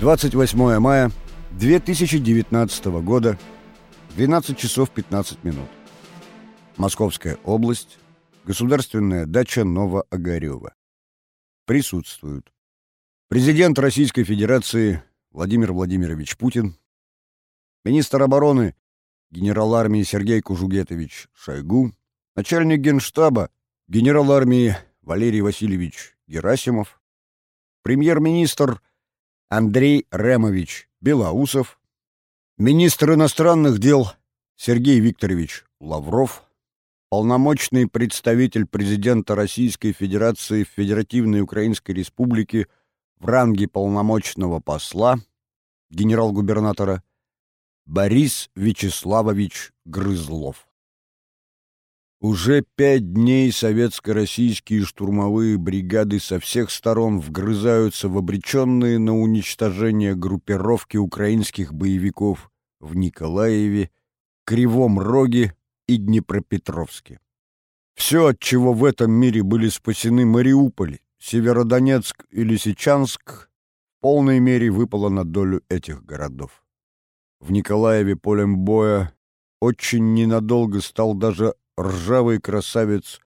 28 мая 2019 года, 12 часов 15 минут. Московская область, государственная дача Новоогарева. Присутствуют президент Российской Федерации Владимир Владимирович Путин, министр обороны генерал армии Сергей Кужугетович Шойгу, начальник генштаба генерал армии Валерий Васильевич Герасимов, премьер-министр Андрей Ремович Белоусов, министр иностранных дел Сергей Викторович Лавров, полномочный представитель президента Российской Федерации в Федеративной Украинской Республике в ранге полномочного посла генерал-губернатора Борис Вячеславович Грызлов. Уже пять дней советско-российские штурмовые бригады со всех сторон вгрызаются в обреченные на уничтожение группировки украинских боевиков в Николаеве, Кривом Роге и Днепропетровске. Все, от чего в этом мире были спасены Мариуполь, Северодонецк и Лисичанск, в полной мере выпало на долю этих городов. В Николаеве полем боя очень ненадолго стал даже ржавый красавец,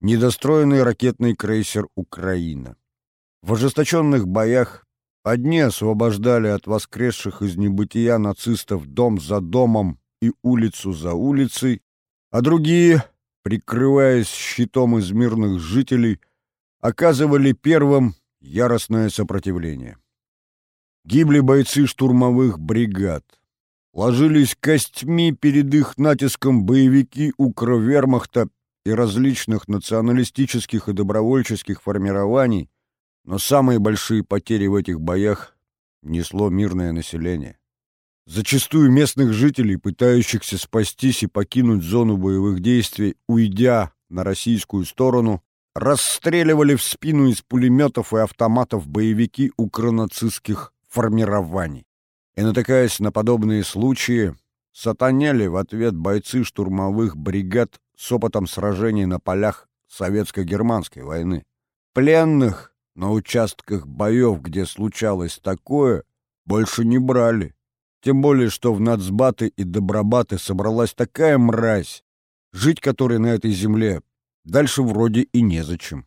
недостроенный ракетный крейсер «Украина». В ожесточенных боях одни освобождали от воскресших из небытия нацистов дом за домом и улицу за улицей, а другие, прикрываясь щитом из мирных жителей, оказывали первым яростное сопротивление. Гибли бойцы штурмовых бригад, ложились костьми перед их натиском боевики Укровермахта и различных националистических и добровольческих формирований, но самые большие потери в этих боях несло мирное население. Зачастую местных жителей, пытающихся спастись и покинуть зону боевых действий, уйдя на российскую сторону, расстреливали в спину из пулеметов и автоматов боевики укронацистских формирований. И, натыкаясь на подобные случаи, сатанели в ответ бойцы штурмовых бригад с опытом сражений на полях советско-германской войны. Пленных на участках боев, где случалось такое, больше не брали. Тем более, что в нацбаты и добробаты собралась такая мразь, жить которой на этой земле дальше вроде и незачем.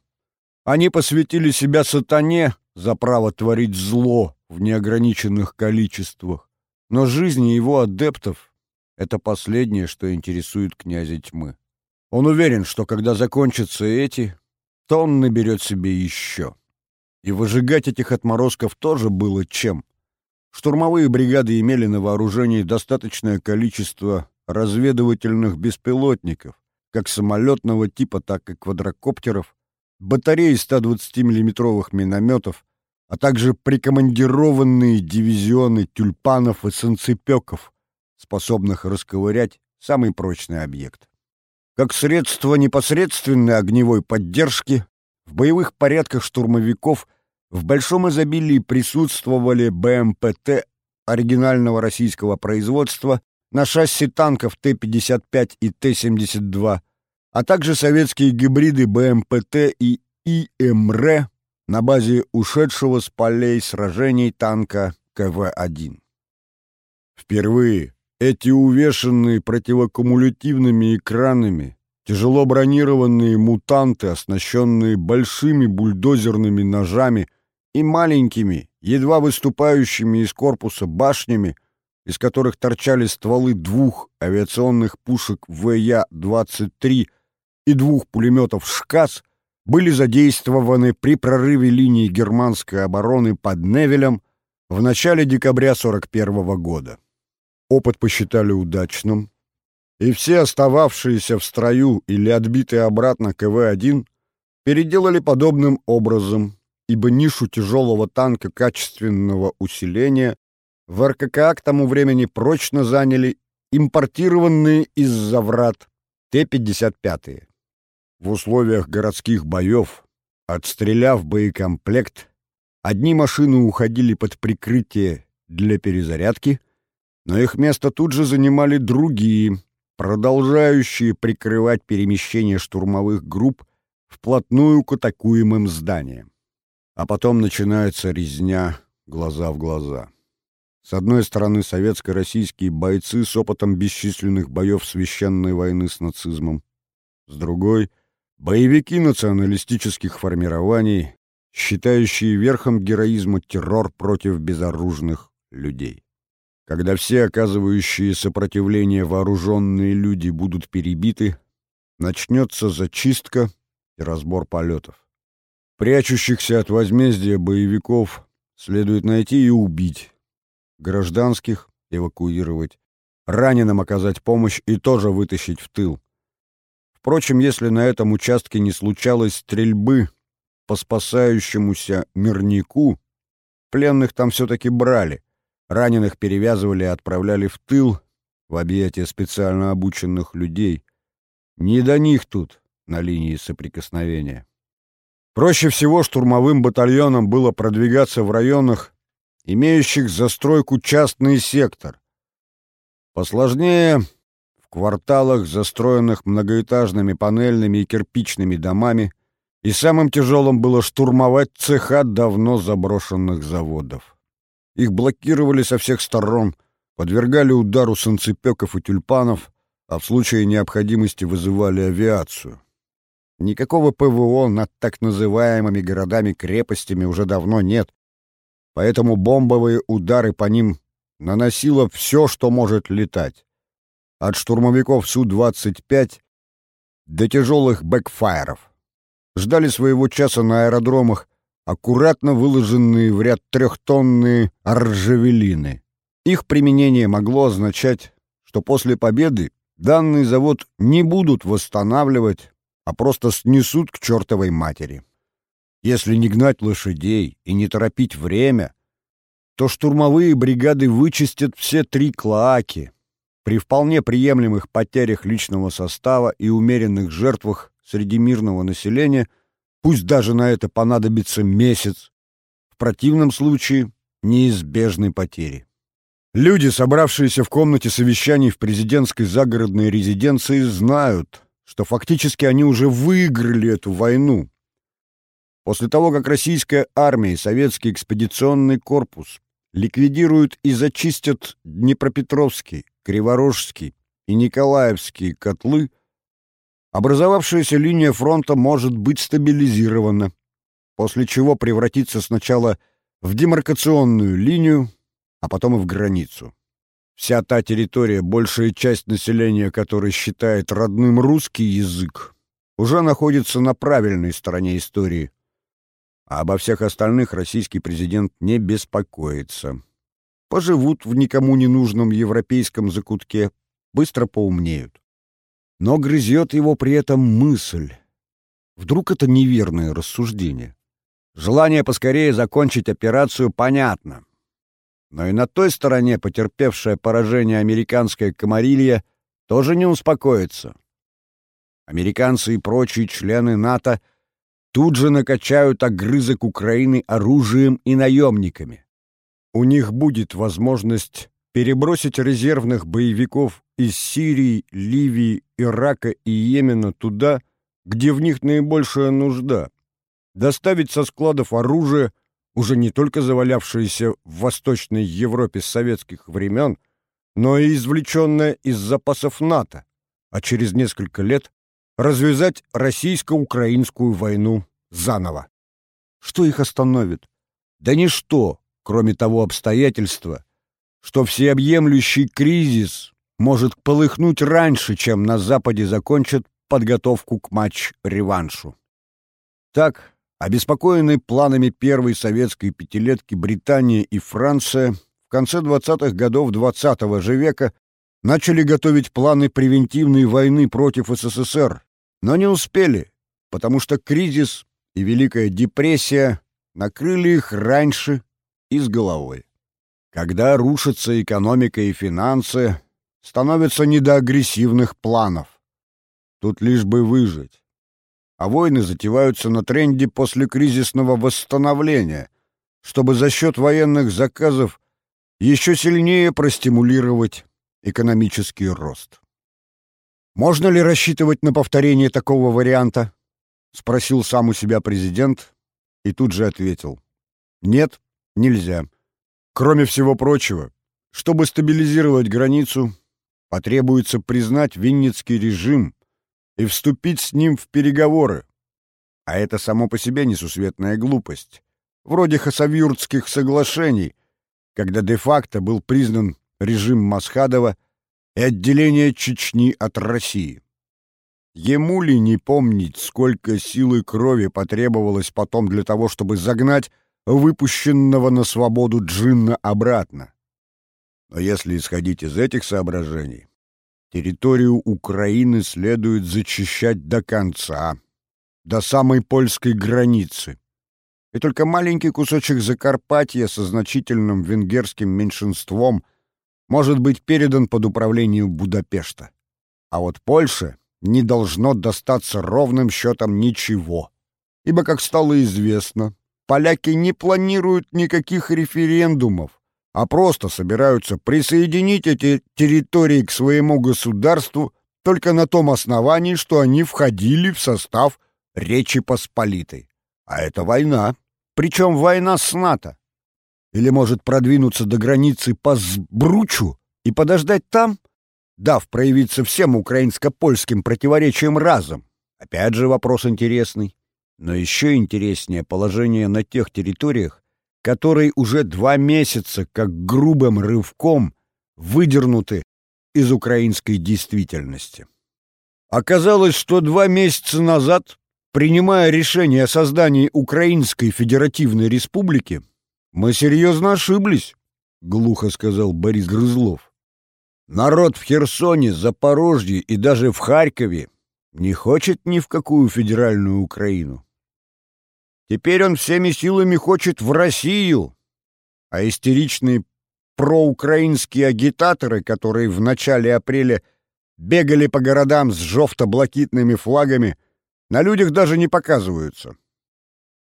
Они посвятили себя сатане за право творить зло, в неограниченных количествах, но жизни его адептов — это последнее, что интересует князя тьмы. Он уверен, что когда закончатся эти, то он наберет себе еще. И выжигать этих отморозков тоже было чем. Штурмовые бригады имели на вооружении достаточное количество разведывательных беспилотников, как самолетного типа, так и квадрокоптеров, батареи 120 миллиметровых минометов, а также прикомандированные дивизионы тюльпанов и санцепеков, способных расковырять самый прочный объект. Как средство непосредственной огневой поддержки в боевых порядках штурмовиков в большом изобилии присутствовали БМПТ оригинального российского производства на шасси танков Т-55 и Т-72, а также советские гибриды БМПТ и ИМР на базе ушедшего с полей сражений танка КВ-1. Впервые эти увешанные противокумулятивными экранами тяжело бронированные мутанты, оснащенные большими бульдозерными ножами и маленькими, едва выступающими из корпуса башнями, из которых торчали стволы двух авиационных пушек ВЯ-23 и двух пулеметов «ШКАС», были задействованы при прорыве линии германской обороны под Невелем в начале декабря 1941 года. Опыт посчитали удачным, и все остававшиеся в строю или отбитые обратно КВ-1 переделали подобным образом, ибо нишу тяжелого танка качественного усиления в РККА к тому времени прочно заняли импортированные из-за врат Т-55. В условиях городских боев, отстреляв боекомплект, одни машины уходили под прикрытие для перезарядки, но их место тут же занимали другие, продолжающие прикрывать перемещение штурмовых групп вплотную к атакуемым зданиям. А потом начинается резня глаза в глаза. С одной стороны, советско-российские бойцы с опытом бесчисленных боев священной войны с нацизмом. С другой — боевики националистических формирований, считающие верхом героизма террор против безоружных людей. Когда все оказывающие сопротивление вооруженные люди будут перебиты, начнется зачистка и разбор полетов. Прячущихся от возмездия боевиков следует найти и убить, гражданских эвакуировать, раненым оказать помощь и тоже вытащить в тыл. Впрочем, если на этом участке не случалось стрельбы по спасающемуся мирнику, пленных там все-таки брали, раненых перевязывали и отправляли в тыл, в объятия специально обученных людей. Не до них тут, на линии соприкосновения. Проще всего штурмовым батальонам было продвигаться в районах, имеющих застройку частный сектор. Посложнее в кварталах, застроенных многоэтажными панельными и кирпичными домами, и самым тяжелым было штурмовать цеха давно заброшенных заводов. Их блокировали со всех сторон, подвергали удару санцепеков и тюльпанов, а в случае необходимости вызывали авиацию. Никакого ПВО над так называемыми городами-крепостями уже давно нет, поэтому бомбовые удары по ним наносило все, что может летать. От штурмовиков Су-25 до тяжелых бэкфайров. Ждали своего часа на аэродромах аккуратно выложенные в ряд трехтонные ржавелины. Их применение могло означать, что после победы данный завод не будут восстанавливать, а просто снесут к чертовой матери. Если не гнать лошадей и не торопить время, то штурмовые бригады вычистят все три клоаки. При вполне приемлемых потерях личного состава и умеренных жертвах среди мирного населения – Пусть даже на это понадобится месяц. В противном случае неизбежны потери. Люди, собравшиеся в комнате совещаний в президентской загородной резиденции, знают, что фактически они уже выиграли эту войну. После того, как российская армия и советский экспедиционный корпус ликвидируют и зачистят Днепропетровский, Криворожский и Николаевские котлы, образовавшаяся линия фронта может быть стабилизирована, после чего превратится сначала в демаркационную линию, а потом и в границу. Вся та территория, большая часть населения которой считает родным русский язык, уже находится на правильной стороне истории, а обо всех остальных российский президент не беспокоится. Поживут в никому не нужном европейском закутке, быстро поумнеют но грызет его при этом мысль. Вдруг это неверное рассуждение? Желание поскорее закончить операцию понятно. Но и на той стороне потерпевшая поражение американская комарилья тоже не успокоится. Американцы и прочие члены НАТО тут же накачают огрызок Украины оружием и наемниками. У них будет возможность перебросить резервных боевиков из Сирии, Ливии, Ирака и Йемена туда, где в них наибольшая нужда, доставить со складов оружие, уже не только завалявшееся в Восточной Европе с советских времен, но и извлеченное из запасов НАТО, а через несколько лет развязать российско-украинскую войну заново. Что их остановит? Да ничто, кроме того обстоятельства, что всеобъемлющий кризис может полыхнуть раньше, чем на Западе закончат подготовку к матч-реваншу. Так, обеспокоенные планами первой советской пятилетки Британия и Франция в конце 20-х годов XX -го же века начали готовить планы превентивной войны против СССР, но не успели, потому что кризис и Великая депрессия накрыли их раньше и с головой. Когда рушатся экономика и финансы, становится не до агрессивных планов. Тут лишь бы выжить. А войны затеваются на тренде после кризисного восстановления, чтобы за счет военных заказов еще сильнее простимулировать экономический рост. «Можно ли рассчитывать на повторение такого варианта?» — спросил сам у себя президент и тут же ответил. «Нет, нельзя. Кроме всего прочего, чтобы стабилизировать границу, потребуется признать Винницкий режим и вступить с ним в переговоры. А это само по себе несусветная глупость, вроде Хасавюртских соглашений, когда де-факто был признан режим Масхадова и отделение Чечни от России. Ему ли не помнить, сколько сил и крови потребовалось потом для того, чтобы загнать выпущенного на свободу Джинна обратно? Но если исходить из этих соображений, территорию Украины следует зачищать до конца, до самой польской границы. И только маленький кусочек Закарпатья со значительным венгерским меньшинством может быть передан под управление Будапешта. А вот Польше не должно достаться ровным счетом ничего. Ибо, как стало известно, поляки не планируют никаких референдумов, а просто собираются присоединить эти территории к своему государству только на том основании, что они входили в состав Речи Посполитой. А это война. Причем война с НАТО. Или может продвинуться до границы по Сбручу и подождать там, дав проявиться всем украинско-польским противоречиям разом. Опять же вопрос интересный. Но еще интереснее положение на тех территориях, которые уже два месяца как грубым рывком выдернуты из украинской действительности. Оказалось, что два месяца назад, принимая решение о создании Украинской Федеративной Республики, мы серьезно ошиблись, — глухо сказал Борис Грызлов. Народ в Херсоне, Запорожье и даже в Харькове не хочет ни в какую федеральную Украину. Теперь он всеми силами хочет в Россию, а истеричные проукраинские агитаторы, которые в начале апреля бегали по городам с жовто-блакитными флагами, на людях даже не показываются.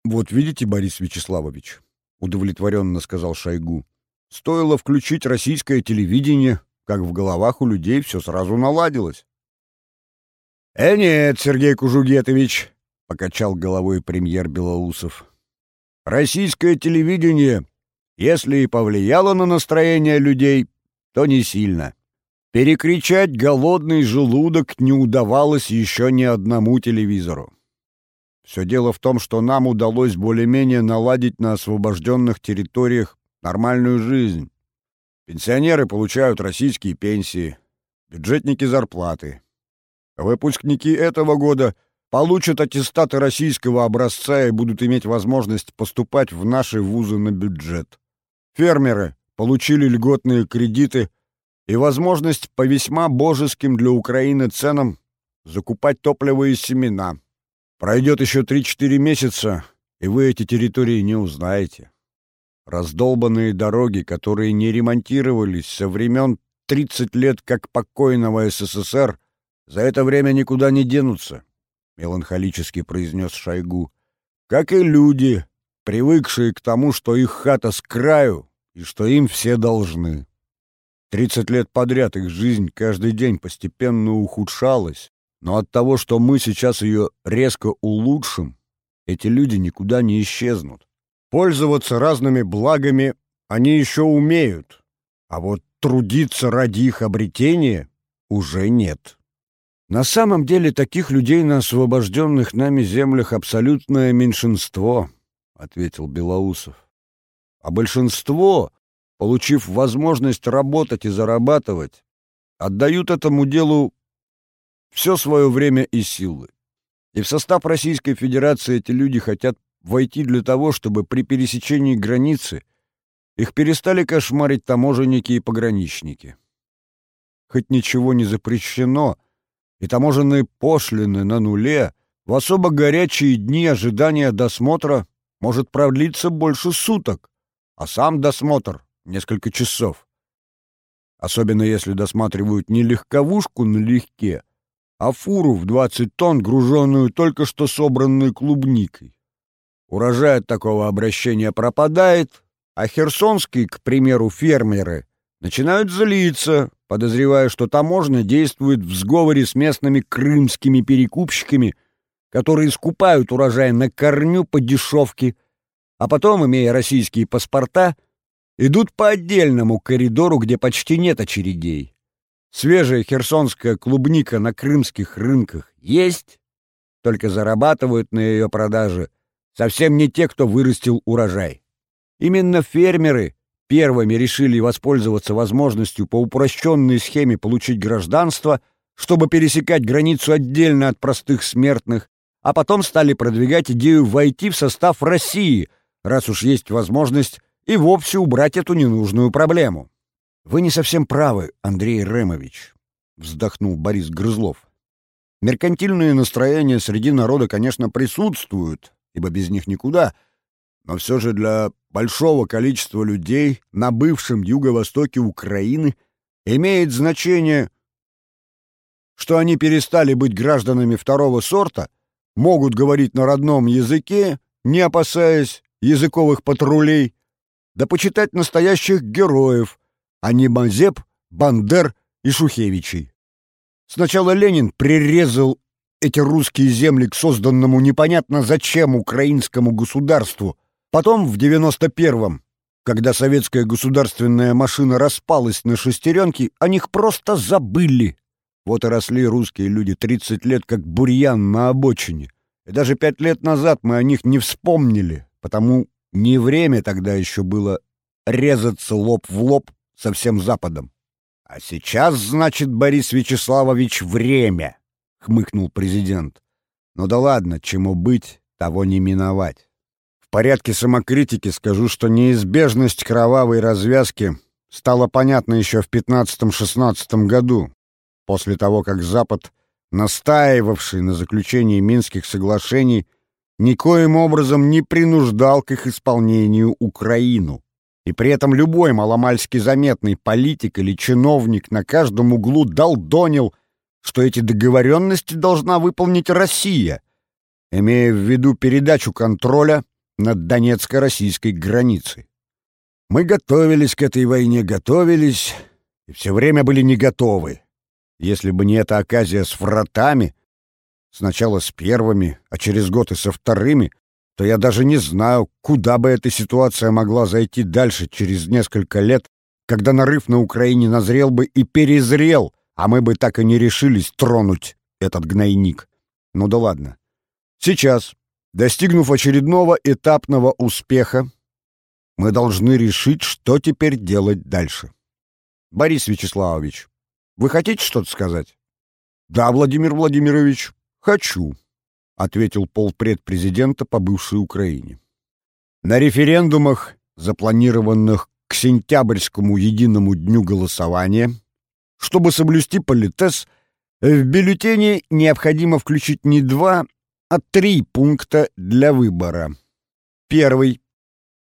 «Вот видите, Борис Вячеславович», — удовлетворенно сказал Шойгу, — «стоило включить российское телевидение, как в головах у людей все сразу наладилось. «Э, нет, Сергей Кужугетович», — покачал головой премьер Белоусов. «Российское телевидение, если и повлияло на настроение людей, то не сильно. Перекричать голодный желудок не удавалось еще ни одному телевизору. Все дело в том, что нам удалось более-менее наладить на освобожденных территориях нормальную жизнь. Пенсионеры получают российские пенсии, бюджетники — зарплаты. Выпускники этого года получат аттестаты российского образца и будут иметь возможность поступать в наши вузы на бюджет. Фермеры получили льготные кредиты и возможность по весьма божеским для Украины ценам закупать топливо и семена. Пройдет еще 3-4 месяца, и вы эти территории не узнаете. Раздолбанные дороги, которые не ремонтировались со времен 30 лет как покойного СССР, за это время никуда не денутся, — меланхолически произнес Шойгу. Как и люди, привыкшие к тому, что их хата с краю и что им все должны. Тридцать лет подряд их жизнь каждый день постепенно ухудшалась, но от того, что мы сейчас ее резко улучшим, эти люди никуда не исчезнут. Пользоваться разными благами они еще умеют, а вот трудиться ради их обретения уже нет. На самом деле таких людей на освобожденных нами землях абсолютное меньшинство, ответил Белоусов. А большинство, получив возможность работать и зарабатывать, отдают этому делу все свое время и силы. И в состав Российской Федерации эти люди хотят войти для того, чтобы при пересечении границы их перестали кошмарить таможенники и пограничники. Хоть ничего не запрещено, и таможенные пошлины на нуле, в особо горячие дни ожидания досмотра может продлиться больше суток, а сам досмотр — несколько часов. Особенно если досматривают не легковушку налегке, а фуру в 20 тонн, груженную только что собранной клубникой. Урожай от такого обращения пропадает, а херсонские, к примеру, фермеры начинают злиться, подозревая, что таможня действует в сговоре с местными крымскими перекупщиками, которые скупают урожай на корню по дешевке, а потом, имея российские паспорта, идут по отдельному коридору, где почти нет очередей. Свежая херсонская клубника на крымских рынках есть, только зарабатывают на ее продаже совсем не те, кто вырастил урожай. Именно фермеры первыми решили воспользоваться возможностью по упрощенной схеме получить гражданство, чтобы пересекать границу отдельно от простых смертных, а потом стали продвигать идею войти в состав России, раз уж есть возможность и вовсе убрать эту ненужную проблему. «Вы не совсем правы, Андрей Ремович», — вздохнул Борис Грызлов. «Меркантильные настроения среди народа, конечно, присутствуют, ибо без них никуда, но все же для большого количества людей на бывшем юго-востоке Украины имеет значение, что они перестали быть гражданами второго сорта, могут говорить на родном языке, не опасаясь языковых патрулей, да почитать настоящих героев, а не Мазеп, Бандер и Шухевичей. Сначала Ленин прирезал эти русские земли к созданному непонятно зачем украинскому государству, потом в 91-м, когда советская государственная машина распалась на шестеренки, о них просто забыли. Вот и росли русские люди 30 лет, как бурьян на обочине. И даже пять лет назад мы о них не вспомнили, потому не время тогда еще было резаться лоб в лоб со всем Западом. А сейчас, значит, Борис Вячеславович, время, — хмыкнул президент. Ну да ладно, чему быть, того не миновать. В порядке самокритики скажу, что неизбежность кровавой развязки стала понятна еще в 15-16 году, после того, как Запад, настаивавший на заключении Минских соглашений, никоим образом не принуждал к их исполнению Украину. И при этом любой маломальски заметный политик или чиновник на каждом углу долдонил, что эти договоренности должна выполнить Россия, имея в виду передачу контроля над донецко-российской границей. Мы готовились к этой войне, готовились, и все время были не готовы. Если бы не эта оказия с вратами, сначала с первыми, а через год и со вторыми, то я даже не знаю, куда бы эта ситуация могла зайти дальше через несколько лет, когда нарыв на Украине назрел бы и перезрел, а мы бы так и не решились тронуть этот гнойник. Ну да ладно. Сейчас, достигнув очередного этапного успеха, мы должны решить, что теперь делать дальше. Борис Вячеславович, вы хотите что-то сказать? Да, Владимир Владимирович, хочу, ответил полпред президента по бывшей Украине. На референдумах, запланированных к сентябрьскому единому дню голосования, чтобы соблюсти политез, в бюллетене необходимо включить не два, а три пункта для выбора. Первый.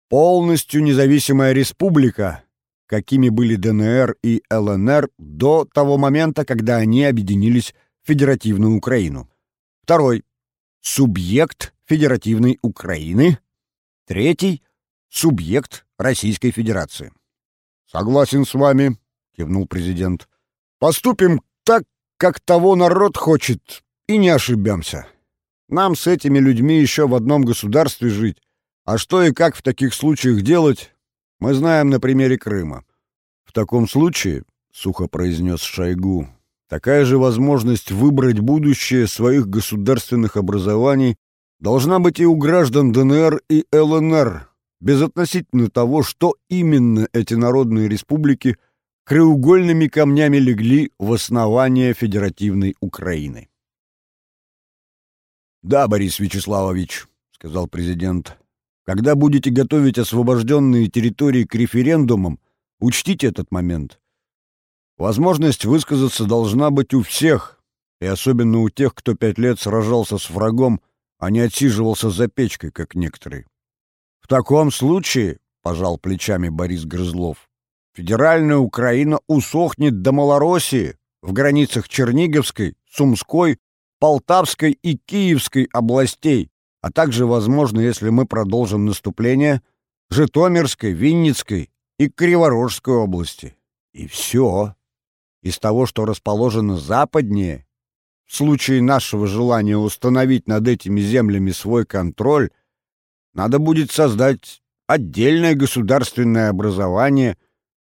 Полностью независимая республика, какими были ДНР и ЛНР до того момента, когда они объединились в Федеративную Украину. Второй — субъект Федеративной Украины. Третий — субъект Российской Федерации. «Согласен с вами», — кивнул президент. «Поступим так, как того народ хочет, и не ошибемся. Нам с этими людьми еще в одном государстве жить, а что и как в таких случаях делать, мы знаем на примере Крыма. В таком случае, — сухо произнес Шойгу, — такая же возможность выбрать будущее своих государственных образований должна быть и у граждан ДНР и ЛНР, безотносительно того, что именно эти народные республики краеугольными камнями легли в основание федеративной Украины. «Да, Борис Вячеславович», — сказал президент, когда будете готовить освобожденные территории к референдумам, учтите этот момент. Возможность высказаться должна быть у всех, и особенно у тех, кто пять лет сражался с врагом, а не отсиживался за печкой, как некоторые. В таком случае, — пожал плечами Борис Грызлов, — федеральная Украина усохнет до Малороссии в границах Черниговской, Сумской, Полтавской и Киевской областей, а также, возможно, если мы продолжим наступление, Житомирской, Винницкой и Криворожской области. И все. Из того, что расположено западнее, в случае нашего желания установить над этими землями свой контроль, надо будет создать отдельное государственное образование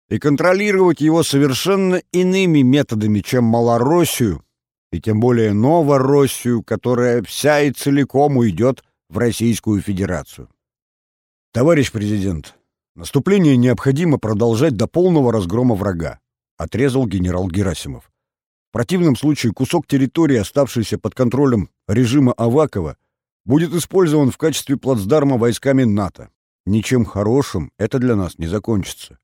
и контролировать его совершенно иными методами, чем Малороссию, и тем более Новороссию, которая вся и целиком уйдет в Российскую Федерацию. Товарищ президент, наступление необходимо продолжать до полного разгрома врага, отрезал генерал Герасимов. В противном случае кусок территории, оставшийся под контролем режима Авакова, будет использован в качестве плацдарма войсками НАТО. Ничем хорошим это для нас не закончится.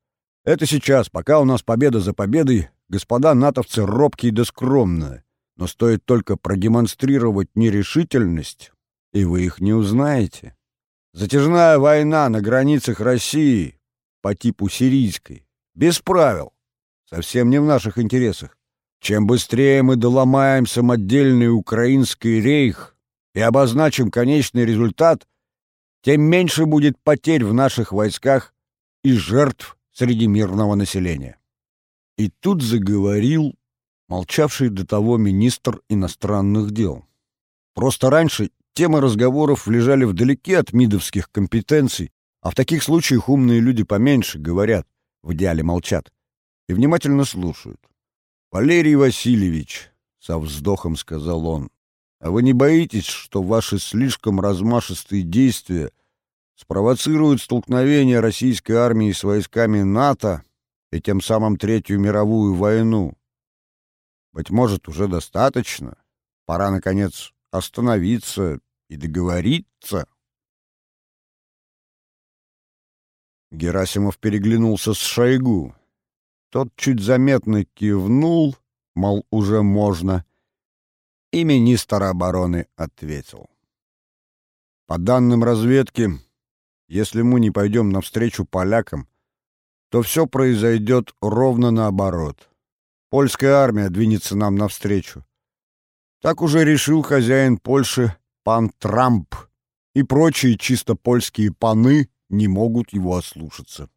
Это сейчас, пока у нас победа за победой, господа натовцы робкие да скромные. Но стоит только продемонстрировать нерешительность, и вы их не узнаете. Затяжная война на границах России по типу сирийской, без правил, совсем не в наших интересах. Чем быстрее мы доломаем самодельный украинский рейх и обозначим конечный результат, тем меньше будет потерь в наших войсках и жертв среди мирного населения. И тут заговорил молчавший до того министр иностранных дел. Просто раньше темы разговоров лежали вдалеке от мидовских компетенций, а в таких случаях умные люди поменьше говорят, в идеале молчат, и внимательно слушают. «Валерий Васильевич», — со вздохом сказал он, — «а вы не боитесь, что ваши слишком размашистые действия спровоцируют столкновение российской армии с войсками НАТО и тем самым Третью мировую войну? Быть может, уже достаточно? Пора, наконец, остановиться и договориться?» Герасимов переглянулся с Шойгу. Тот чуть заметно кивнул, мол, уже можно, и министр обороны ответил. По данным разведки, если мы не пойдем навстречу полякам, то все произойдет ровно наоборот. Польская армия двинется нам навстречу. Так уже решил хозяин Польши пан Трамп, и прочие чисто польские паны не могут его ослушаться.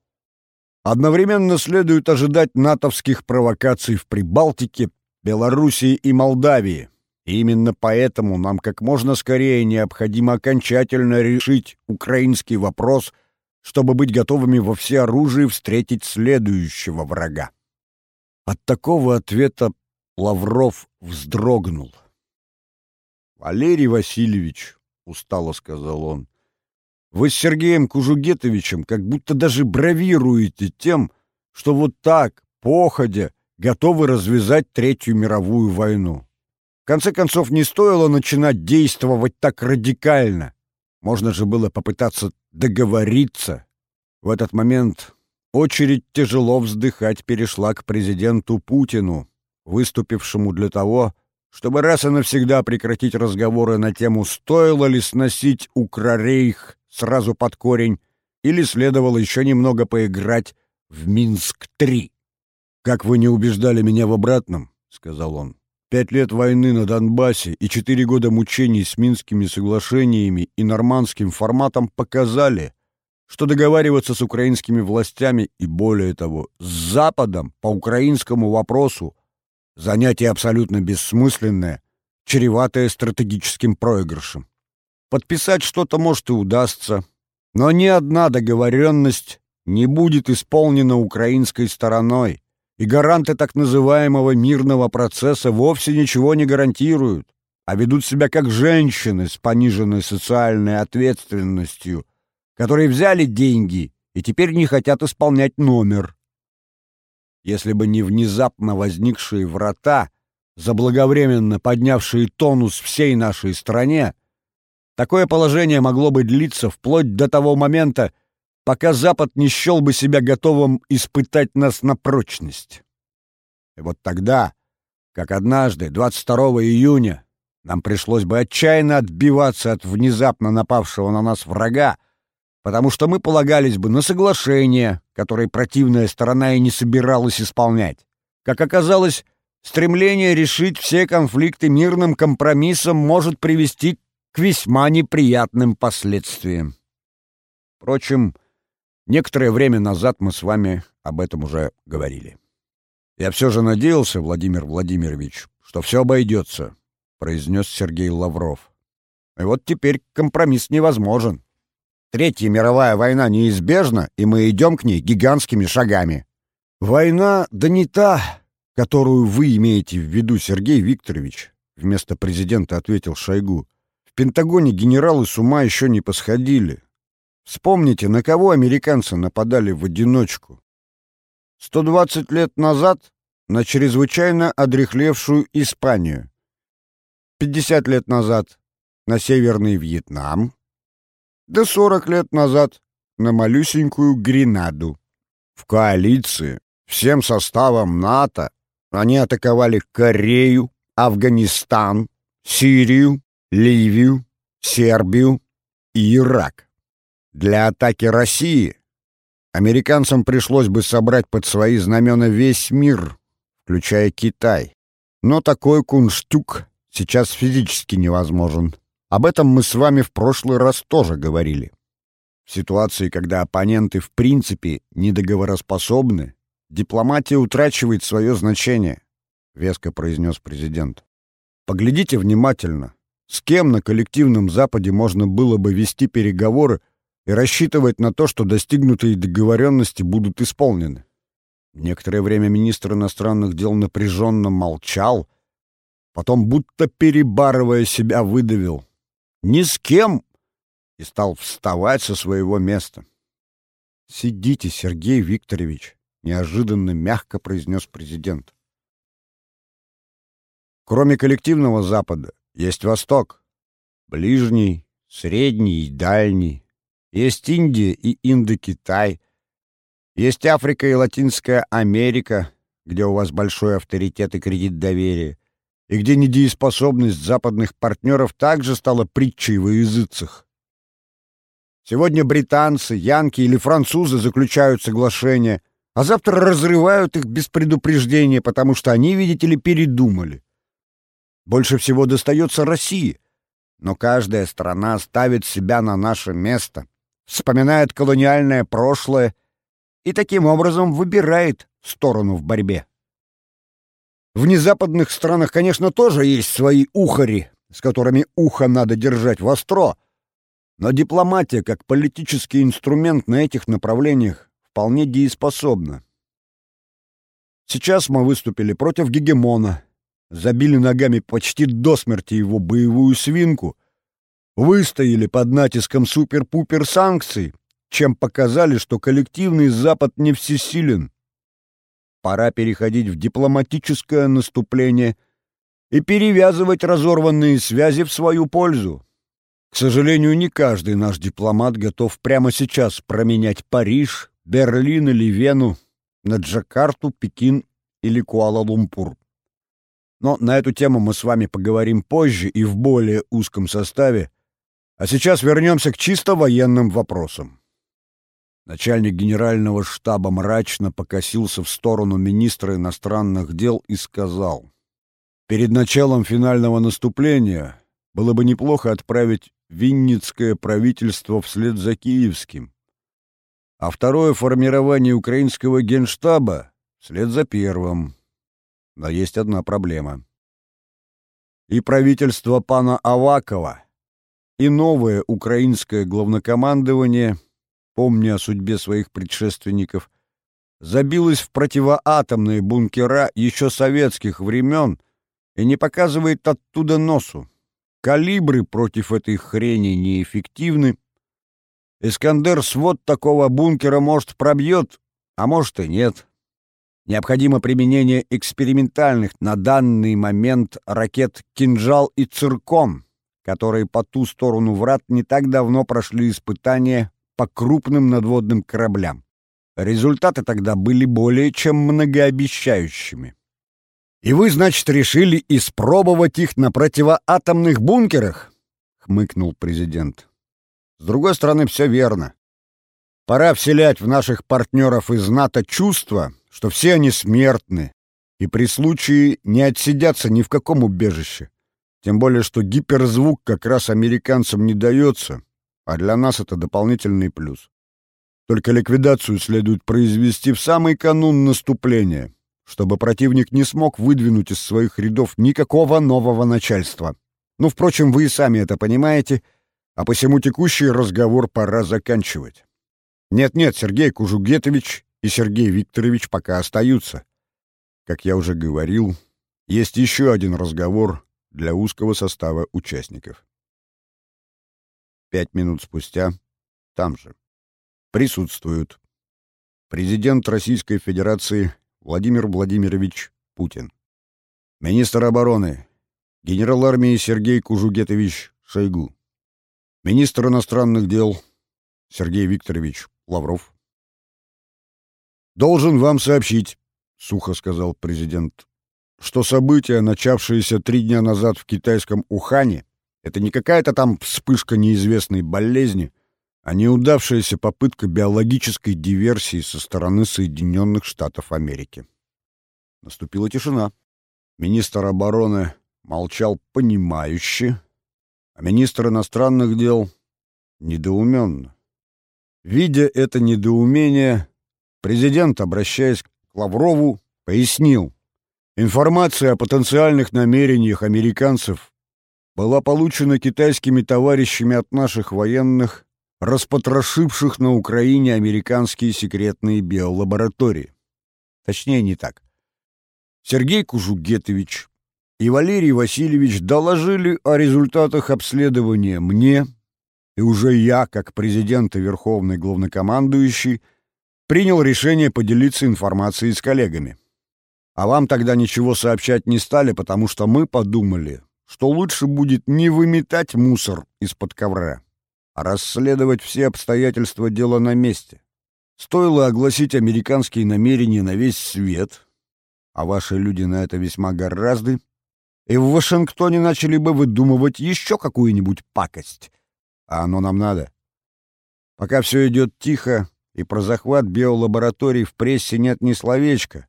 Одновременно следует ожидать натовских провокаций в Прибалтике, Белоруссии и Молдавии. И именно поэтому нам как можно скорее необходимо окончательно решить украинский вопрос, чтобы быть готовыми во всеоружии встретить следующего врага. От такого ответа Лавров вздрогнул. «Валерий Васильевич», — устало сказал он, вы с Сергеем Кужугетовичем как будто даже бравируете тем, что вот так, походя, готовы развязать Третью мировую войну. В конце концов, не стоило начинать действовать так радикально. Можно же было попытаться договориться. В этот момент очередь тяжело вздыхать перешла к президенту Путину, выступившему для того, чтобы раз и навсегда прекратить разговоры на тему, стоило ли сносить Укрорейх сразу под корень, или следовало еще немного поиграть в Минск-3. «Как вы не убеждали меня в обратном», — сказал он, — «пять лет войны на Донбассе и четыре года мучений с Минскими соглашениями и нормандским форматом показали, что договариваться с украинскими властями и, более того, с Западом по украинскому вопросу занятие абсолютно бессмысленное, чреватое стратегическим проигрышем. Подписать что-то, может, и удастся, но ни одна договоренность не будет исполнена украинской стороной, и гаранты так называемого мирного процесса вовсе ничего не гарантируют, а ведут себя как женщины с пониженной социальной ответственностью, которые взяли деньги и теперь не хотят исполнять номер. Если бы не внезапно возникшие врата, заблаговременно поднявшие тонус всей нашей стране, Такое положение могло бы длиться вплоть до того момента, пока Запад не счел бы себя готовым испытать нас на прочность. И вот тогда, как однажды, 22 июня, нам пришлось бы отчаянно отбиваться от внезапно напавшего на нас врага, потому что мы полагались бы на соглашение, которое противная сторона и не собиралась исполнять. Как оказалось, стремление решить все конфликты мирным компромиссом может привести к весьма неприятным последствиям. Впрочем, некоторое время назад мы с вами об этом уже говорили. Я все же надеялся, Владимир Владимирович, что все обойдется, произнес Сергей Лавров. И вот теперь компромисс невозможен. Третья мировая война неизбежна, и мы идем к ней гигантскими шагами. Война да не та, которую вы имеете в виду, Сергей Викторович, вместо президента ответил Шойгу. В Пентагоне генералы с ума еще не посходили. Вспомните, на кого американцы нападали в одиночку. 120 лет назад на чрезвычайно одрехлевшую Испанию. 50 лет назад на Северный Вьетнам, да 40 лет назад на малюсенькую Гренаду. В коалиции всем составом НАТО они атаковали Корею, Афганистан, Сирию, Ливию, Сербию и Ирак. Для атаки России американцам пришлось бы собрать под свои знамена весь мир, включая Китай. Но такой кунштюк сейчас физически невозможен. Об этом мы с вами в прошлый раз тоже говорили. В ситуации, когда оппоненты в принципе недоговороспособны, дипломатия утрачивает свое значение, — веско произнес президент. Поглядите внимательно, с кем на коллективном Западе можно было бы вести переговоры и рассчитывать на то, что достигнутые договоренности будут исполнены. Некоторое время министр иностранных дел напряженно молчал, потом, будто перебарывая себя, выдавил. Ни с кем!» И стал вставать со своего места. «Сидите, Сергей Викторович», — неожиданно мягко произнес президент. Кроме коллективного Запада, есть Восток. Ближний, Средний и Дальний. Есть Индия и Индокитай. Есть Африка и Латинская Америка, где у вас большой авторитет и кредит доверия и где недееспособность западных партнеров также стала притчей во языцах. Сегодня британцы, янки или французы заключают соглашения, а завтра разрывают их без предупреждения, потому что они, видите ли, передумали. Больше всего достается России, но каждая страна ставит себя на наше место, вспоминает колониальное прошлое и таким образом выбирает сторону в борьбе. В незападных странах, конечно, тоже есть свои ухари, с которыми ухо надо держать востро, но дипломатия как политический инструмент на этих направлениях вполне дееспособна. Сейчас мы выступили против гегемона, забили ногами почти до смерти его боевую свинку, выстояли под натиском супер-пупер санкций, чем показали, что коллективный Запад не всесилен. Пора переходить в дипломатическое наступление и перевязывать разорванные связи в свою пользу. К сожалению, не каждый наш дипломат готов прямо сейчас променять Париж, Берлин или Вену на Джакарту, Пекин или Куала-Лумпур. Но на эту тему мы с вами поговорим позже и в более узком составе, а сейчас вернемся к чисто военным вопросам. Начальник генерального штаба мрачно покосился в сторону министра иностранных дел и сказал, «Перед началом финального наступления было бы неплохо отправить Винницкое правительство вслед за Киевским, а второе формирование украинского генштаба вслед за первым. Но есть одна проблема. И правительство пана Авакова, и новое украинское главнокомандование — помня о судьбе своих предшественников, забилась в противоатомные бункера еще советских времен и не показывает оттуда носу. Калибры против этой хрени неэффективны. Искандер свод такого бункера, может, пробьет, а может и нет. Необходимо применение экспериментальных на данный момент ракет «Кинжал» и «Циркон», которые по ту сторону врат не так давно прошли испытания по крупным надводным кораблям. Результаты тогда были более чем многообещающими. «И вы, значит, решили испробовать их на противоатомных бункерах?» — хмыкнул президент. «С другой стороны, все верно. Пора вселять в наших партнеров из НАТО чувство, что все они смертны, и при случае не отсидятся ни в каком убежище. Тем более, что гиперзвук как раз американцам не дается, а для нас это дополнительный плюс. Только ликвидацию следует произвести в самый канун наступления, чтобы противник не смог выдвинуть из своих рядов никакого нового начальства. Ну, впрочем, вы и сами это понимаете, А посему текущий разговор пора заканчивать. Нет-нет, Сергей Кужугетович и Сергей Викторович пока остаются. Как я уже говорил, есть еще один разговор для узкого состава участников. Пять минут спустя там же присутствуют президент Российской Федерации Владимир Владимирович Путин, министр обороны генерал армии Сергей Кужугетович Шойгу, министр иностранных дел Сергей Викторович Лавров. «Должен вам сообщить», — сухо сказал президент, «что события, начавшиеся три дня назад в китайском Ухане, это не какая-то там вспышка неизвестной болезни, а неудавшаяся попытка биологической диверсии со стороны Соединенных Штатов Америки». Наступила тишина. Министр обороны молчал понимающе, а министр иностранных дел — недоуменно. Видя это недоумение, президент, обращаясь к Лаврову, пояснил. Информация о потенциальных намерениях американцев была получена китайскими товарищами от наших военных, распотрошивших на Украине американские секретные биолаборатории. Точнее, не так. Сергей Кужугетович и Валерий Васильевич доложили о результатах обследования мне, и уже я, как президент и верховный главнокомандующий, принял решение поделиться информацией с коллегами. А вам тогда ничего сообщать не стали, потому что мы подумали, что лучше будет не выметать мусор из-под ковра, а расследовать все обстоятельства дела на месте. Стоило огласить американские намерения на весь свет, а ваши люди на это весьма гораздо, и в Вашингтоне начали бы выдумывать еще какую-нибудь пакость, а оно нам надо. Пока все идет тихо, и про захват биолабораторий в прессе нет ни словечка,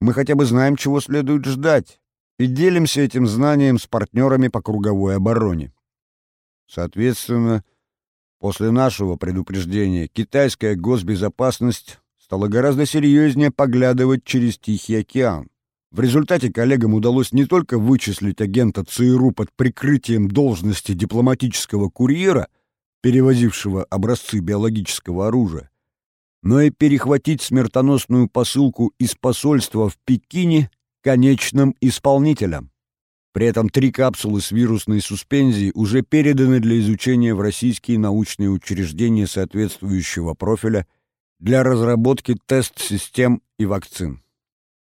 мы хотя бы знаем, чего следует ждать, и делимся этим знанием с партнерами по круговой обороне. Соответственно, после нашего предупреждения китайская госбезопасность стала гораздо серьезнее поглядывать через Тихий океан. В результате коллегам удалось не только вычислить агента ЦРУ под прикрытием должности дипломатического курьера, перевозившего образцы биологического оружия, но и перехватить смертоносную посылку из посольства в Пекине конечным исполнителям. При этом три капсулы с вирусной суспензией уже переданы для изучения в российские научные учреждения соответствующего профиля для разработки тест-систем и вакцин.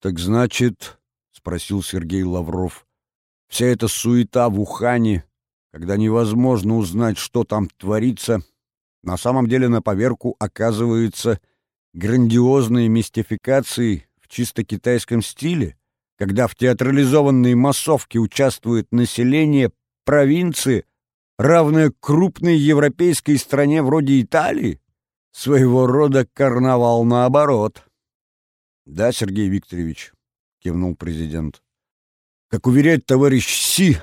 «Так значит, — спросил Сергей Лавров, — вся эта суета в Ухане, когда невозможно узнать, что там творится, на самом деле на поверку оказывается грандиозной мистификацией в чисто китайском стиле, когда в театрализованной массовке участвует население провинции, равное крупной европейской стране вроде Италии? Своего рода карнавал наоборот. «Да, Сергей Викторович», — кивнул президент. «Как уверяет товарищ Си,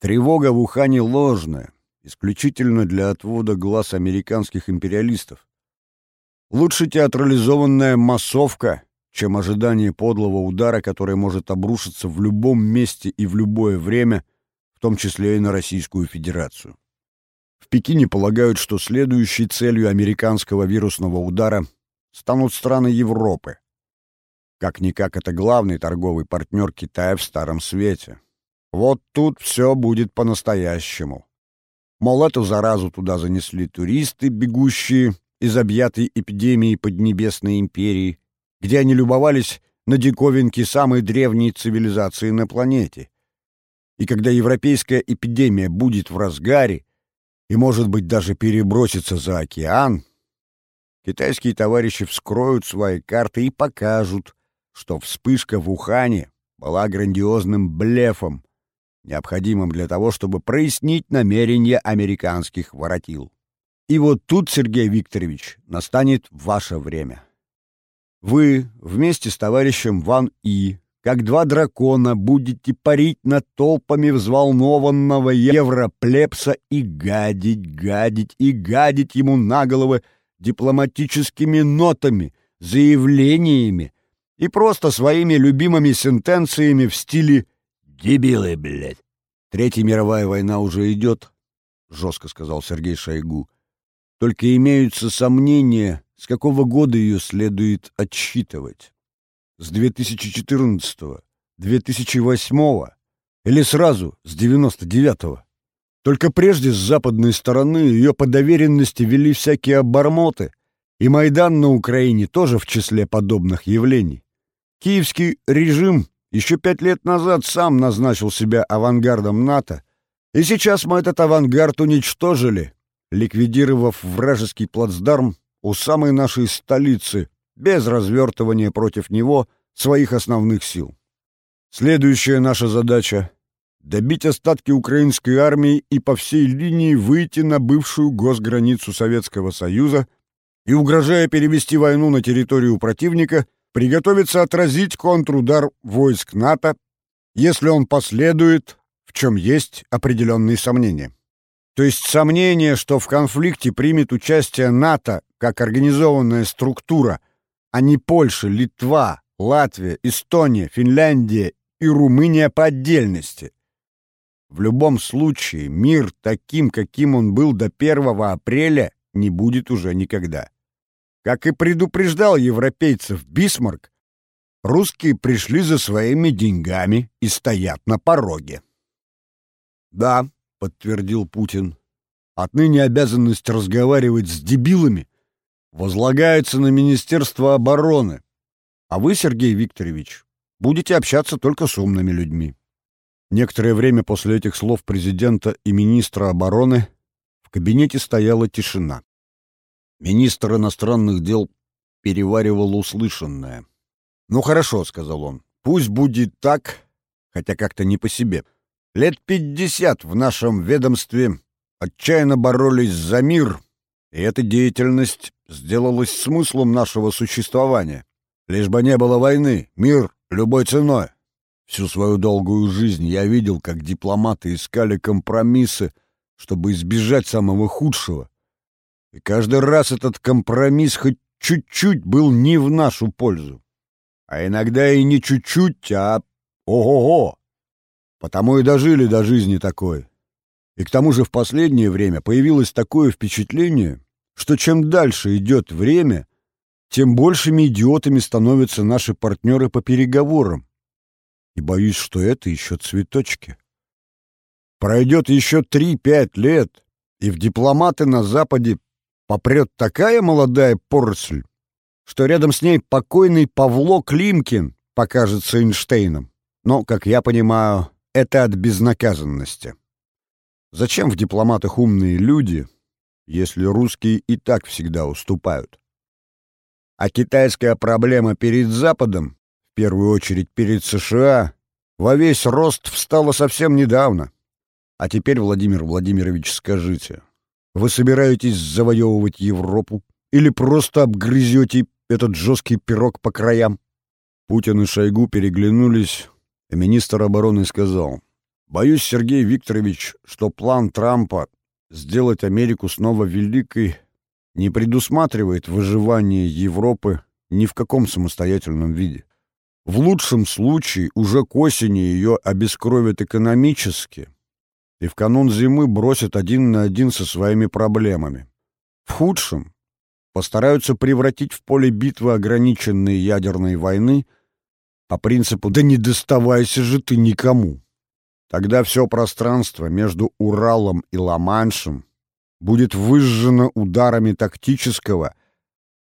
тревога в Ухане ложная, исключительно для отвода глаз американских империалистов. Лучше театрализованная массовка, чем ожидание подлого удара, который может обрушиться в любом месте и в любое время, в том числе и на Российскую Федерацию. В Пекине полагают, что следующей целью американского вирусного удара станут страны Европы, как-никак это главный торговый партнер Китая в Старом Свете. Вот тут все будет по-настоящему. Мол, эту заразу туда занесли туристы, бегущие из объятой эпидемией Поднебесной империи, где они любовались на диковинки самой древней цивилизации на планете. И когда европейская эпидемия будет в разгаре и, может быть, даже перебросится за океан, китайские товарищи вскроют свои карты и покажут, что вспышка в Ухане была грандиозным блефом, необходимым для того, чтобы прояснить намерения американских воротил. И вот тут, Сергей Викторович, настанет ваше время. Вы вместе с товарищем Ван И, как два дракона, будете парить над толпами взволнованного европлепса и гадить, гадить и гадить ему на головы дипломатическими нотами, заявлениями, и просто своими любимыми сентенциями в стиле «дебилы, блядь». Третья мировая война уже идет. жестко сказал Сергей Шойгу. Только имеются сомнения, с какого года ее следует отсчитывать. С 2014-го, 2008-го или сразу с 99-го. Только прежде с западной стороны ее по доверенности вели всякие обормоты, и Майдан на Украине тоже в числе подобных явлений. Киевский режим еще пять лет назад сам назначил себя авангардом НАТО, и сейчас мы этот авангард уничтожили, ликвидировав вражеский плацдарм у самой нашей столицы, без развертывания против него своих основных сил. Следующая наша задача — добить остатки украинской армии и по всей линии выйти на бывшую госграницу Советского Союза и, угрожая перевести войну на территорию противника, приготовиться отразить контрудар войск НАТО, если он последует, в чем есть определенные сомнения. То есть сомнение, что в конфликте примет участие НАТО как организованная структура, а не Польша, Литва, Латвия, Эстония, Финляндия и Румыния по отдельности. В любом случае мир таким, каким он был до 1 апреля, не будет уже никогда. Как и предупреждал европейцев Бисмарк, русские пришли за своими деньгами и стоят на пороге. «Да», — подтвердил Путин, — «отныне обязанность разговаривать с дебилами возлагается на Министерство обороны, а вы, Сергей Викторович, будете общаться только с умными людьми». Некоторое время после этих слов президента и министра обороны в кабинете стояла тишина. Министр иностранных дел переваривал услышанное. «Ну хорошо», — сказал он, — «пусть будет так, хотя как-то не по себе. Лет пятьдесят в нашем ведомстве отчаянно боролись за мир, и эта деятельность сделалась смыслом нашего существования. Лишь бы не было войны, мир любой ценой. Всю свою долгую жизнь я видел, как дипломаты искали компромиссы, чтобы избежать самого худшего. И каждый раз этот компромисс хоть чуть-чуть был не в нашу пользу. А иногда и не чуть-чуть, а ого-го. Потому и дожили до жизни такой. И к тому же в последнее время появилось такое впечатление, что чем дальше идет время, тем большими идиотами становятся наши партнеры по переговорам. И боюсь, что это еще цветочки. Пройдет еще три-пять лет, и в дипломаты на Западе попрет такая молодая поросль, что рядом с ней покойный Павло Климкин покажется Эйнштейном. Но, как я понимаю, это от безнаказанности. Зачем в дипломатах умные люди, если русские и так всегда уступают? А китайская проблема перед Западом, в первую очередь перед США, во весь рост встала совсем недавно. А теперь, Владимир Владимирович, скажите, вы собираетесь завоевывать Европу или просто обгрызете этот жесткий пирог по краям?» Путин и Шойгу переглянулись, министр обороны сказал, «Боюсь, Сергей Викторович, что план Трампа сделать Америку снова великой не предусматривает выживание Европы ни в каком самостоятельном виде. В лучшем случае уже к осени ее обескровят экономически, и в канун зимы бросят один на один со своими проблемами. В худшем постараются превратить в поле битвы ограниченные ядерной войны по принципу «да не доставайся же ты никому». Тогда все пространство между Уралом и Ла-Маншем будет выжжено ударами тактического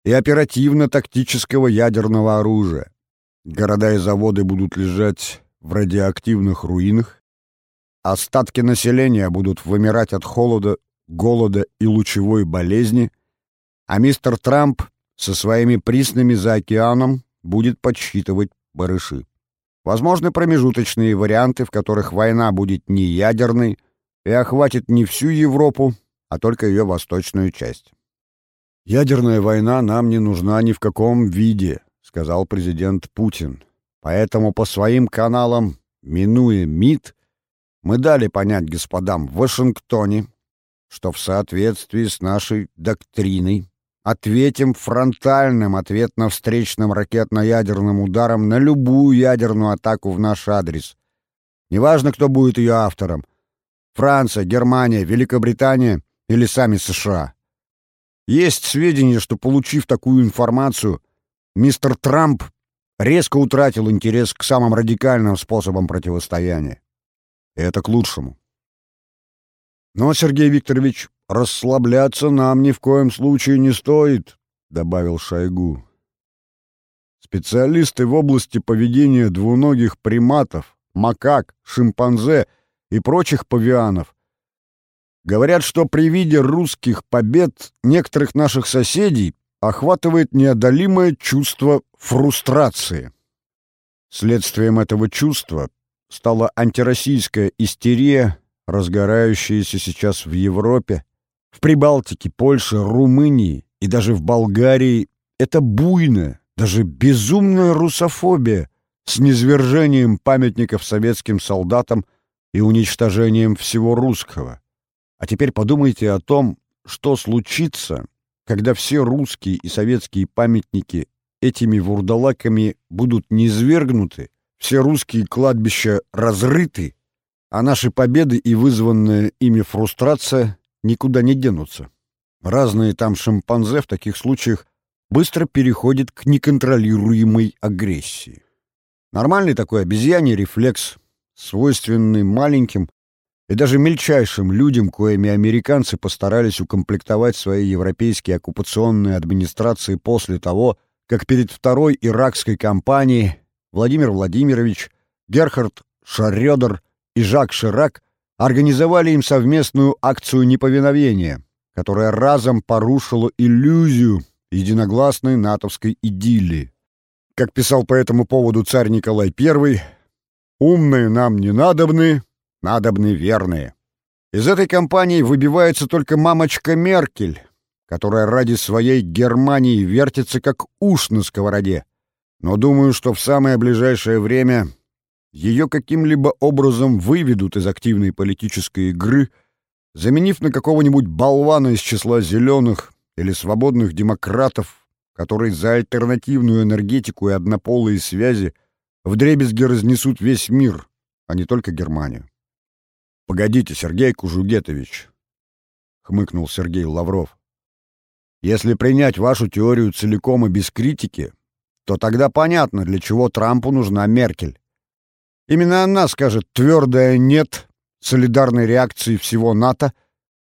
и оперативно-тактического ядерного оружия. Города и заводы будут лежать в радиоактивных руинах, Остатки населения будут вымирать от холода, голода и лучевой болезни, а мистер Трамп со своими приснами за океаном будет подсчитывать барыши. Возможны промежуточные варианты, в которых война будет не ядерной и охватит не всю Европу, а только ее восточную часть. «Ядерная война нам не нужна ни в каком виде», — сказал президент Путин. «Поэтому по своим каналам, минуя МИД, мы дали понять господам в Вашингтоне, что в соответствии с нашей доктриной ответим фронтальным ответно-встречным ракетно-ядерным ударом на любую ядерную атаку в наш адрес. Неважно, кто будет ее автором. Франция, Германия, Великобритания или сами США. Есть сведения, что, получив такую информацию, мистер Трамп резко утратил интерес к самым радикальным способам противостояния. И это к лучшему. Но, Сергей Викторович, расслабляться нам ни в коем случае не стоит, добавил Шойгу. Специалисты в области поведения двуногих приматов, макак, шимпанзе и прочих павианов говорят, что при виде русских побед некоторых наших соседей охватывает неодолимое чувство фрустрации. Следствием этого чувства стала антироссийская истерия, разгорающаяся сейчас в Европе, в Прибалтике, Польше, Румынии и даже в Болгарии. Это буйная, даже безумная русофобия с низвержением памятников советским солдатам и уничтожением всего русского. А теперь подумайте о том, что случится, когда все русские и советские памятники этими вурдалаками будут низвергнуты, все русские кладбища разрыты, а наши победы и вызванная ими фрустрация никуда не денутся. Разные там шимпанзе в таких случаях быстро переходят к неконтролируемой агрессии. Нормальный такой обезьяний рефлекс, свойственный маленьким и даже мельчайшим людям, коими американцы постарались укомплектовать свои европейские оккупационные администрации после того, как перед второй иракской кампанией Владимир Владимирович, Герхард Шарёдер и Жак Ширак организовали им совместную акцию неповиновения, которая разом порушила иллюзию единогласной натовской идиллии. Как писал по этому поводу царь Николай I, «Умные нам не надобны, надобны верные». Из этой кампании выбивается только мамочка Меркель, которая ради своей Германии вертится как уш на сковороде. Но думаю, что в самое ближайшее время ее каким-либо образом выведут из активной политической игры, заменив на какого-нибудь болвана из числа зеленых или свободных демократов, который за альтернативную энергетику и однополые связи вдребезги разнесут весь мир, а не только Германию. «Погодите, Сергей Кужугетович», — хмыкнул Сергей Лавров. «Если принять вашу теорию целиком и без критики, то тогда понятно, для чего Трампу нужна Меркель. Именно она скажет твердое «нет» солидарной реакции всего НАТО,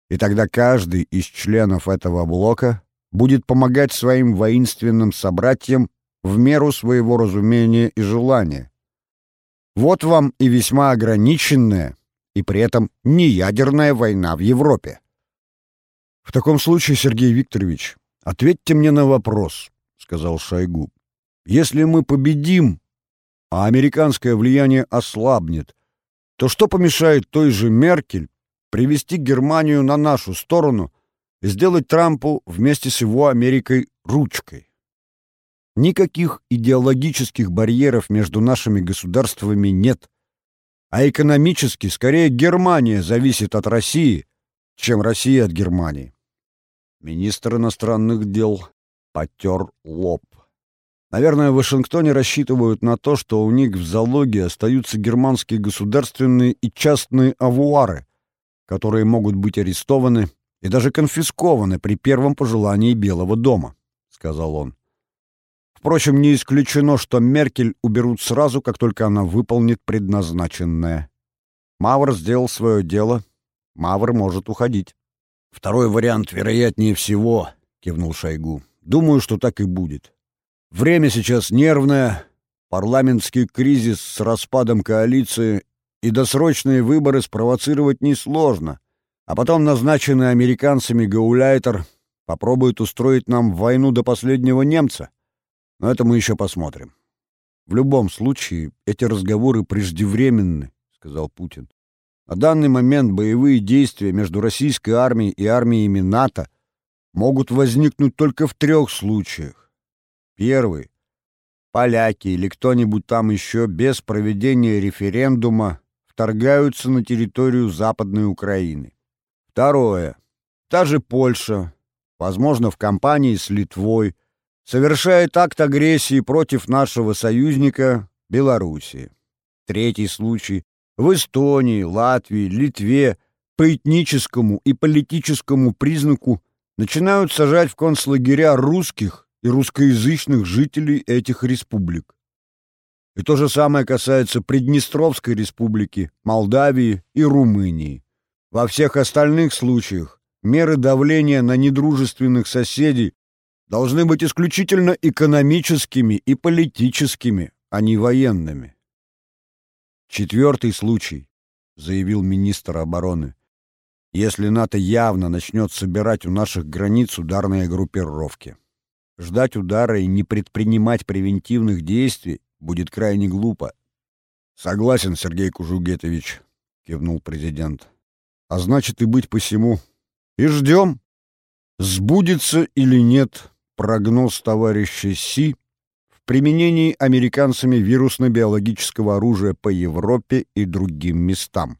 и тогда каждый из членов этого блока будет помогать своим воинственным собратьям в меру своего разумения и желания. Вот вам и весьма ограниченная, и при этом не ядерная война в Европе. В таком случае, Сергей Викторович, ответьте мне на вопрос, сказал Шойгу. Если мы победим, а американское влияние ослабнет, то что помешает той же Меркель привести Германию на нашу сторону и сделать Трампу вместе с его Америкой ручкой? Никаких идеологических барьеров между нашими государствами нет, а экономически скорее Германия зависит от России, чем Россия от Германии. Министр иностранных дел потер лоб. Наверное, в Вашингтоне рассчитывают на то, что у них в залоге остаются германские государственные и частные авуары, которые могут быть арестованы и даже конфискованы при первом пожелании Белого дома, сказал он. Впрочем, не исключено, что Меркель уберут сразу, как только она выполнит предназначенное. Мавр сделал свое дело, Мавр может уходить. Второй вариант вероятнее всего, кивнул Шойгу. Думаю, что так и будет. Время сейчас нервное, парламентский кризис с распадом коалиции и досрочные выборы спровоцировать несложно. А потом назначенный американцами Гауляйтер попробует устроить нам войну до последнего немца. Но это мы еще посмотрим. В любом случае, эти разговоры преждевременны, сказал Путин. На данный момент боевые действия между российской армией и армиями НАТО могут возникнуть только в трех случаях. Первый. Поляки или кто-нибудь там еще без проведения референдума вторгаются на территорию Западной Украины. Второе. Та же Польша, возможно, в компании с Литвой, совершает акт агрессии против нашего союзника Белоруссии. Третий случай. В Эстонии, Латвии, Литве по этническому и политическому признаку начинают сажать в концлагеря русских и русскоязычных жителей этих республик. И то же самое касается Приднестровской республики, Молдавии и Румынии. Во всех остальных случаях меры давления на недружественных соседей должны быть исключительно экономическими и политическими, а не военными. Четвертый случай, заявил министр обороны, если НАТО явно начнет собирать у наших границ ударные группировки. Ждать удара и не предпринимать превентивных действий будет крайне глупо. Согласен, Сергей Кужугетович, кивнул президент. А значит и быть посему. И ждем, сбудется или нет прогноз товарища Си в применении американцами вирусно-биологического оружия по Европе и другим местам.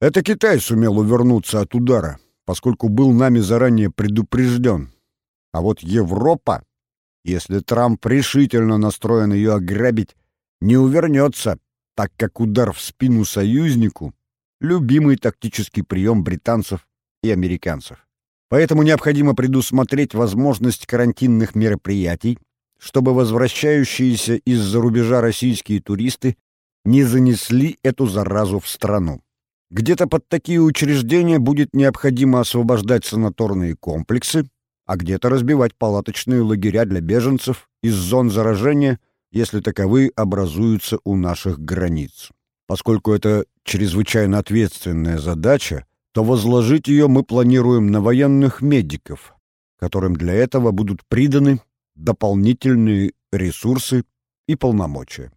Это Китай сумел увернуться от удара, поскольку был нами заранее предупрежден. А вот Европа, если Трамп решительно настроен ее ограбить, не увернется, так как удар в спину союзнику — любимый тактический прием британцев и американцев. Поэтому необходимо предусмотреть возможность карантинных мероприятий, чтобы возвращающиеся из-за рубежа российские туристы не занесли эту заразу в страну. Где-то под такие учреждения будет необходимо освобождать санаторные комплексы, а где-то разбивать палаточные лагеря для беженцев из зон заражения, если таковые образуются у наших границ. Поскольку это чрезвычайно ответственная задача, то возложить ее мы планируем на военных медиков, которым для этого будут приданы дополнительные ресурсы и полномочия.